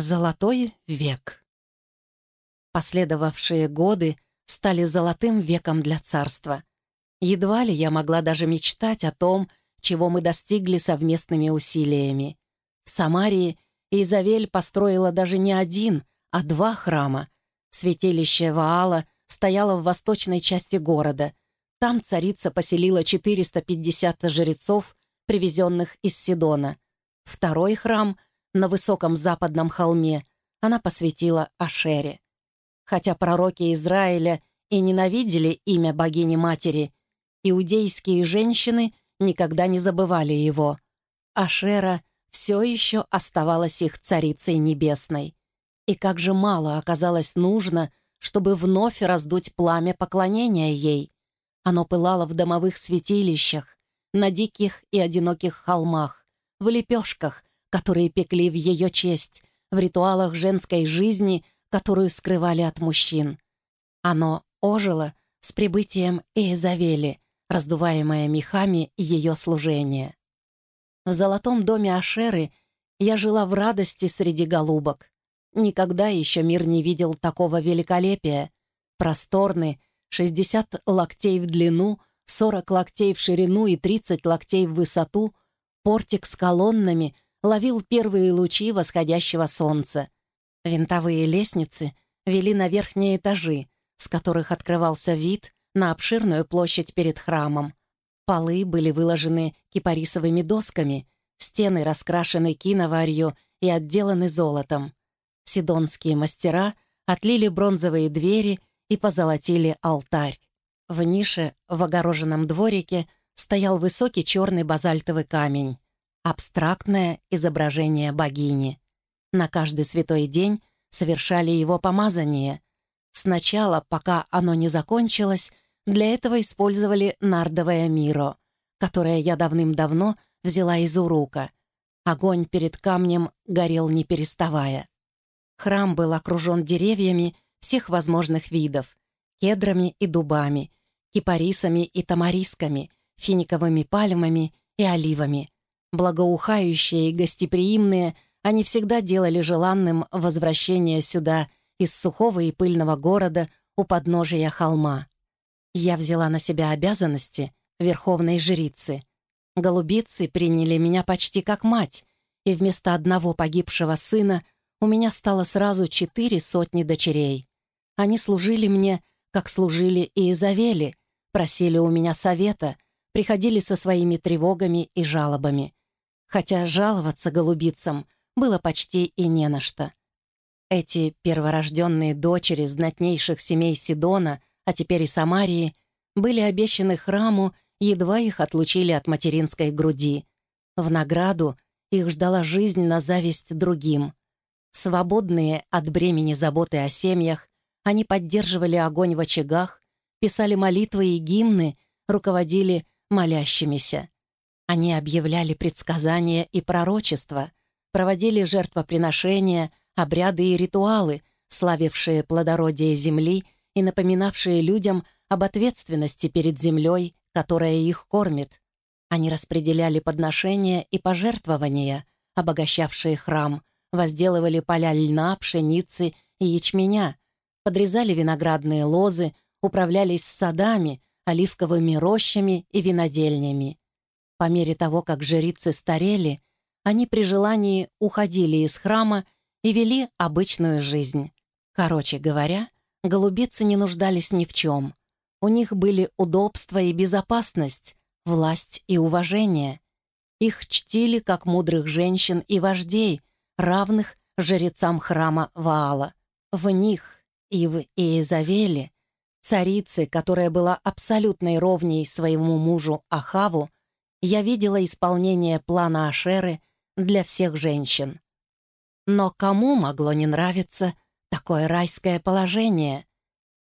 Золотой век. Последовавшие годы стали золотым веком для царства. Едва ли я могла даже мечтать о том, чего мы достигли совместными усилиями. В Самарии Изавель построила даже не один, а два храма. Святилище Ваала стояло в восточной части города. Там царица поселила 450 жрецов, привезенных из Сидона. Второй храм — на высоком западном холме она посвятила Ашере. Хотя пророки Израиля и ненавидели имя богини-матери, иудейские женщины никогда не забывали его. Ашера все еще оставалась их царицей небесной. И как же мало оказалось нужно, чтобы вновь раздуть пламя поклонения ей. Оно пылало в домовых святилищах, на диких и одиноких холмах, в лепешках, которые пекли в ее честь, в ритуалах женской жизни, которую скрывали от мужчин. Оно ожило с прибытием Иезавели, раздуваемое мехами ее служения. В золотом доме Ашеры я жила в радости среди голубок. Никогда еще мир не видел такого великолепия. Просторный, 60 локтей в длину, 40 локтей в ширину и 30 локтей в высоту, портик с колоннами — ловил первые лучи восходящего солнца. Винтовые лестницы вели на верхние этажи, с которых открывался вид на обширную площадь перед храмом. Полы были выложены кипарисовыми досками, стены раскрашены киноварью и отделаны золотом. Сидонские мастера отлили бронзовые двери и позолотили алтарь. В нише в огороженном дворике стоял высокий черный базальтовый камень абстрактное изображение богини. На каждый святой день совершали его помазание. Сначала, пока оно не закончилось, для этого использовали нардовое миро, которое я давным-давно взяла из урука. Огонь перед камнем горел не переставая. Храм был окружен деревьями всех возможных видов, кедрами и дубами, кипарисами и тамарисками, финиковыми пальмами и оливами. Благоухающие и гостеприимные, они всегда делали желанным возвращение сюда из сухого и пыльного города у подножия холма. Я взяла на себя обязанности верховной жрицы. Голубицы приняли меня почти как мать, и вместо одного погибшего сына у меня стало сразу четыре сотни дочерей. Они служили мне, как служили и Изавели, просили у меня совета, приходили со своими тревогами и жалобами хотя жаловаться голубицам было почти и не на что. Эти перворожденные дочери знатнейших семей Сидона, а теперь и Самарии, были обещаны храму, едва их отлучили от материнской груди. В награду их ждала жизнь на зависть другим. Свободные от бремени заботы о семьях, они поддерживали огонь в очагах, писали молитвы и гимны, руководили молящимися. Они объявляли предсказания и пророчества, проводили жертвоприношения, обряды и ритуалы, славившие плодородие земли и напоминавшие людям об ответственности перед землей, которая их кормит. Они распределяли подношения и пожертвования, обогащавшие храм, возделывали поля льна, пшеницы и ячменя, подрезали виноградные лозы, управлялись садами, оливковыми рощами и винодельнями. По мере того, как жрицы старели, они при желании уходили из храма и вели обычную жизнь. Короче говоря, голубицы не нуждались ни в чем. У них были удобство и безопасность, власть и уважение. Их чтили как мудрых женщин и вождей, равных жрецам храма Ваала. В них и в Иезавеле, царице, которая была абсолютной ровней своему мужу Ахаву, я видела исполнение плана Ашеры для всех женщин. Но кому могло не нравиться такое райское положение?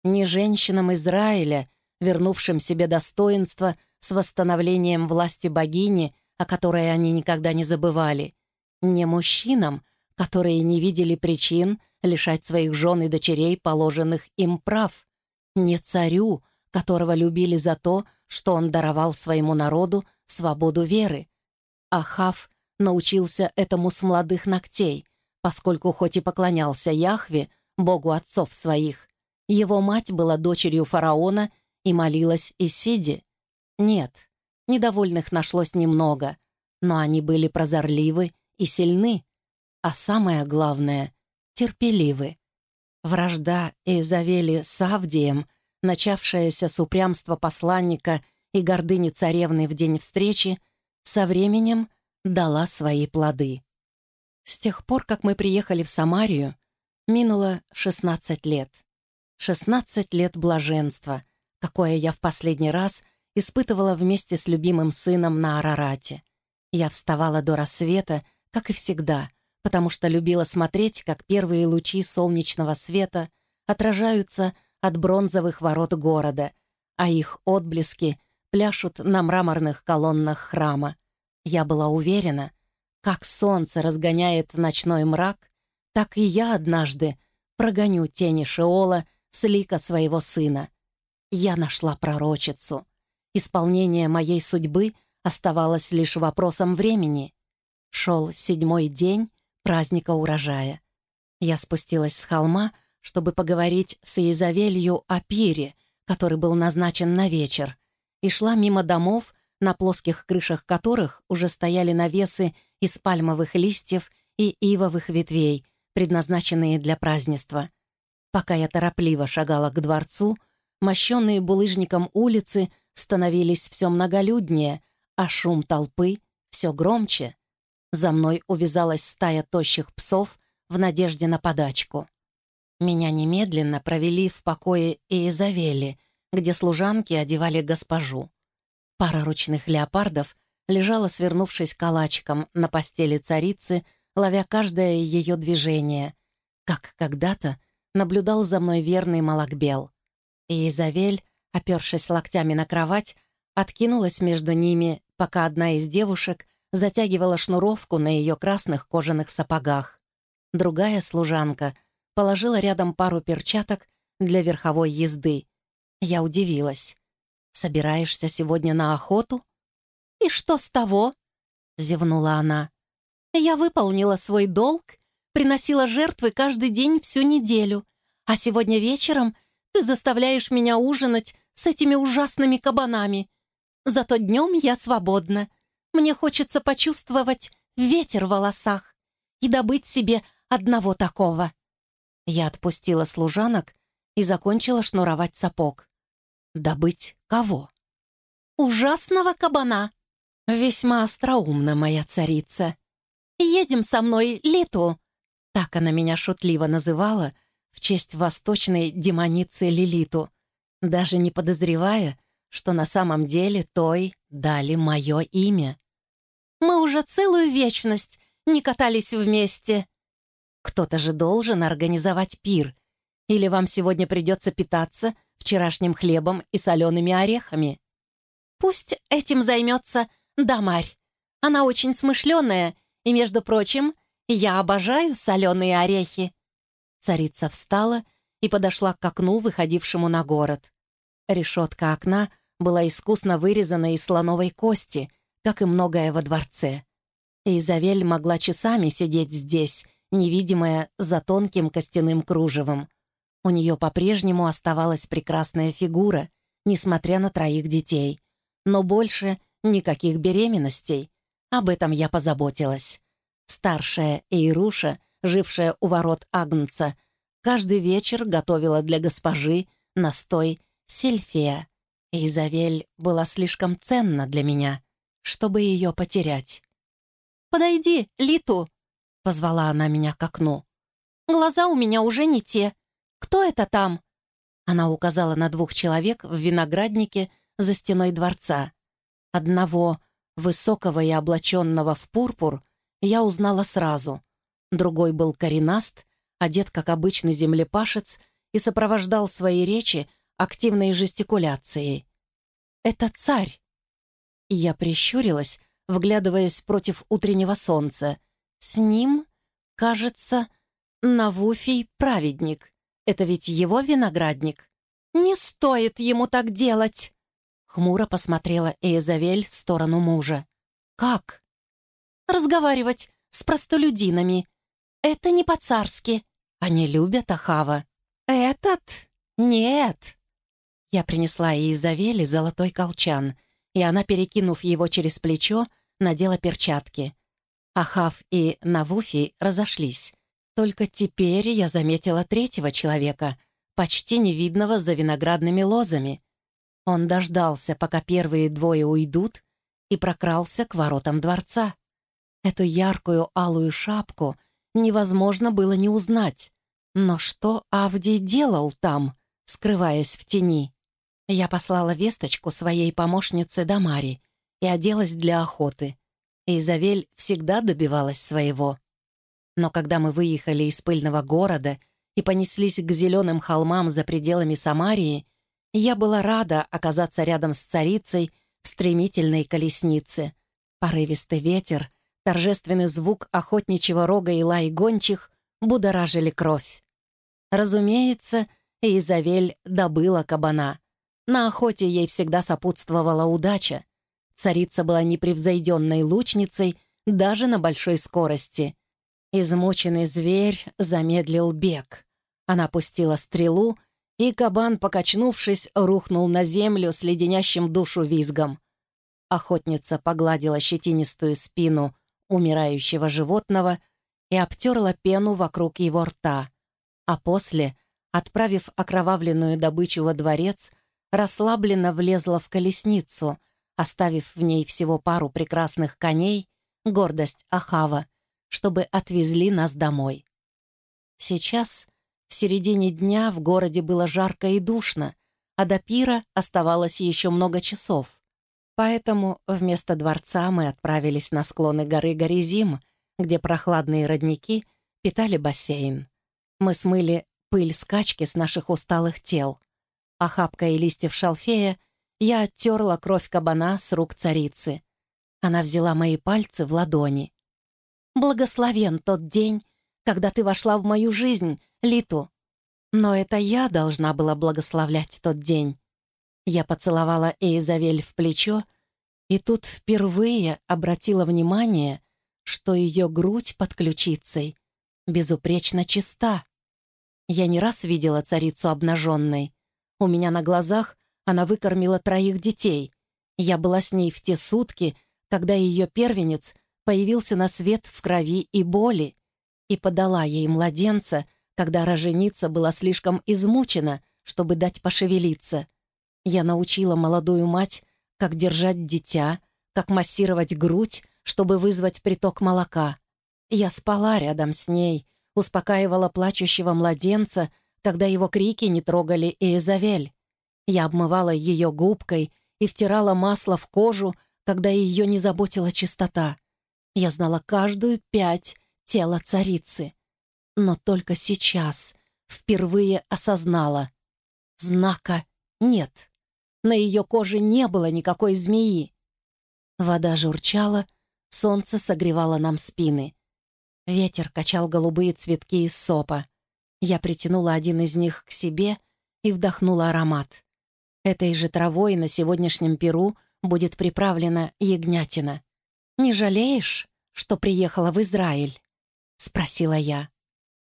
Не женщинам Израиля, вернувшим себе достоинство с восстановлением власти богини, о которой они никогда не забывали, не мужчинам, которые не видели причин лишать своих жен и дочерей положенных им прав, не царю, которого любили за то, что он даровал своему народу свободу веры. Ахав научился этому с молодых ногтей, поскольку хоть и поклонялся Яхве, богу отцов своих, его мать была дочерью фараона и молилась Исиде. Нет, недовольных нашлось немного, но они были прозорливы и сильны, а самое главное — терпеливы. Вражда Изавели с Авдием, начавшаяся с упрямства посланника и гордыни царевны в день встречи, со временем дала свои плоды. С тех пор, как мы приехали в Самарию, минуло 16 лет. 16 лет блаженства, какое я в последний раз испытывала вместе с любимым сыном на Арарате. Я вставала до рассвета, как и всегда, потому что любила смотреть, как первые лучи солнечного света отражаются от бронзовых ворот города, а их отблески пляшут на мраморных колоннах храма. Я была уверена, как солнце разгоняет ночной мрак, так и я однажды прогоню тени Шеола с лика своего сына. Я нашла пророчицу. Исполнение моей судьбы оставалось лишь вопросом времени. Шел седьмой день праздника урожая. Я спустилась с холма, чтобы поговорить с Изавелью о пире, который был назначен на вечер, и шла мимо домов, на плоских крышах которых уже стояли навесы из пальмовых листьев и ивовых ветвей, предназначенные для празднества. Пока я торопливо шагала к дворцу, мощенные булыжником улицы становились все многолюднее, а шум толпы все громче. За мной увязалась стая тощих псов в надежде на подачку. Меня немедленно провели в покое Иезавели, где служанки одевали госпожу. Пара ручных леопардов лежала, свернувшись калачиком на постели царицы, ловя каждое ее движение, как когда-то наблюдал за мной верный Малакбел. И Изавель, опершись локтями на кровать, откинулась между ними, пока одна из девушек затягивала шнуровку на ее красных кожаных сапогах. Другая служанка положила рядом пару перчаток для верховой езды. Я удивилась. «Собираешься сегодня на охоту?» «И что с того?» — зевнула она. «Я выполнила свой долг, приносила жертвы каждый день всю неделю, а сегодня вечером ты заставляешь меня ужинать с этими ужасными кабанами. Зато днем я свободна. Мне хочется почувствовать ветер в волосах и добыть себе одного такого». Я отпустила служанок и закончила шнуровать сапог. «Добыть кого?» «Ужасного кабана!» «Весьма остроумно, моя царица. Едем со мной, Литу!» Так она меня шутливо называла в честь восточной демоницы Лилиту, даже не подозревая, что на самом деле той дали мое имя. «Мы уже целую вечность не катались вместе!» «Кто-то же должен организовать пир, или вам сегодня придется питаться вчерашним хлебом и солеными орехами?» «Пусть этим займется Дамарь. Она очень смышленая, и, между прочим, я обожаю соленые орехи». Царица встала и подошла к окну, выходившему на город. Решетка окна была искусно вырезана из слоновой кости, как и многое во дворце. Изавель могла часами сидеть здесь, невидимая за тонким костяным кружевом. У нее по-прежнему оставалась прекрасная фигура, несмотря на троих детей. Но больше Никаких беременностей. Об этом я позаботилась. Старшая Эйруша, жившая у ворот Агнца, каждый вечер готовила для госпожи настой сельфия. Изавель была слишком ценна для меня, чтобы ее потерять. «Подойди, Литу!» — позвала она меня к окну. «Глаза у меня уже не те. Кто это там?» Она указала на двух человек в винограднике за стеной дворца. Одного, высокого и облаченного в пурпур, я узнала сразу. Другой был коренаст, одет как обычный землепашец и сопровождал свои речи активной жестикуляцией. «Это царь!» И я прищурилась, вглядываясь против утреннего солнца. С ним, кажется, Навуфий праведник. Это ведь его виноградник. «Не стоит ему так делать!» Хмуро посмотрела Эйзавель в сторону мужа. «Как?» «Разговаривать с простолюдинами. Это не по-царски. Они любят Ахава. Этот? Нет. Я принесла Изавели золотой колчан, и она, перекинув его через плечо, надела перчатки. Ахав и Навуфи разошлись. Только теперь я заметила третьего человека, почти невидного за виноградными лозами. Он дождался, пока первые двое уйдут, и прокрался к воротам дворца. Эту яркую алую шапку невозможно было не узнать. Но что Авдий делал там, скрываясь в тени? Я послала весточку своей помощнице Дамари и оделась для охоты. Изавель всегда добивалась своего. Но когда мы выехали из пыльного города и понеслись к зеленым холмам за пределами Самарии, я была рада оказаться рядом с царицей в стремительной колеснице. Порывистый ветер, торжественный звук охотничьего рога и лай гончих будоражили кровь. Разумеется, Изавель добыла кабана. На охоте ей всегда сопутствовала удача. Царица была непревзойденной лучницей даже на большой скорости. Измученный зверь замедлил бег. Она пустила стрелу, и кабан, покачнувшись, рухнул на землю с леденящим душу визгом. Охотница погладила щетинистую спину умирающего животного и обтерла пену вокруг его рта, а после, отправив окровавленную добычу во дворец, расслабленно влезла в колесницу, оставив в ней всего пару прекрасных коней, гордость Ахава, чтобы отвезли нас домой. Сейчас, в середине дня, в городе было жарко и душно, а до пира оставалось еще много часов. Поэтому вместо дворца мы отправились на склоны горы Горизим, где прохладные родники питали бассейн. Мы смыли пыль скачки с наших усталых тел. Охапкой листьев шалфея я оттерла кровь кабана с рук царицы. Она взяла мои пальцы в ладони. «Благословен тот день, когда ты вошла в мою жизнь, Литу. Но это я должна была благословлять тот день. Я поцеловала Эйзавель в плечо, и тут впервые обратила внимание, что ее грудь под ключицей безупречно чиста. Я не раз видела царицу обнаженной. У меня на глазах она выкормила троих детей. Я была с ней в те сутки, когда ее первенец появился на свет в крови и боли, и подала ей младенца, когда роженица была слишком измучена, чтобы дать пошевелиться — я научила молодую мать, как держать дитя, как массировать грудь, чтобы вызвать приток молока. Я спала рядом с ней, успокаивала плачущего младенца, когда его крики не трогали Изавель. Я обмывала ее губкой и втирала масло в кожу, когда ее не заботила чистота. Я знала каждую пять тела царицы. Но только сейчас впервые осознала. Знака нет. На ее коже не было никакой змеи. Вода журчала, солнце согревало нам спины. Ветер качал голубые цветки из сопа. Я притянула один из них к себе и вдохнула аромат. Этой же травой на сегодняшнем перу будет приправлена ягнятина. «Не жалеешь, что приехала в Израиль?» — спросила я.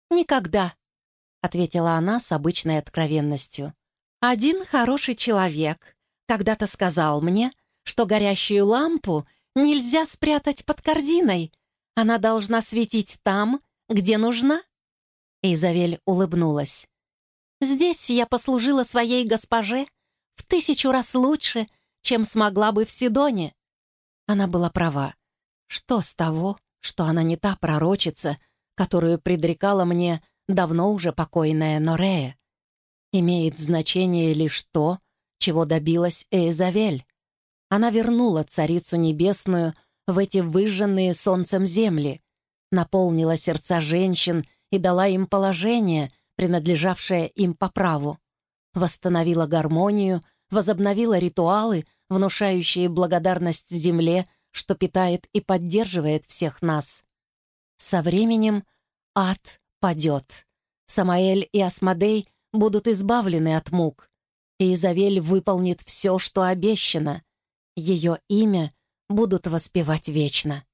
«Никогда», — ответила она с обычной откровенностью. Один хороший человек когда-то сказал мне, что горящую лампу нельзя спрятать под корзиной. Она должна светить там, где нужна. Изавель улыбнулась. «Здесь я послужила своей госпоже в тысячу раз лучше, чем смогла бы в Сидоне». Она была права. Что с того, что она не та пророчица, которую предрекала мне давно уже покойная Норея? Имеет значение лишь то, чего добилась Эйзавель. Она вернула Царицу Небесную в эти выжженные солнцем земли, наполнила сердца женщин и дала им положение, принадлежавшее им по праву, восстановила гармонию, возобновила ритуалы, внушающие благодарность земле, что питает и поддерживает всех нас. Со временем ад падет. Самаэль и Асмодей будут избавлены от мук, и Изавель выполнит все, что обещано. Ее имя будут воспевать вечно.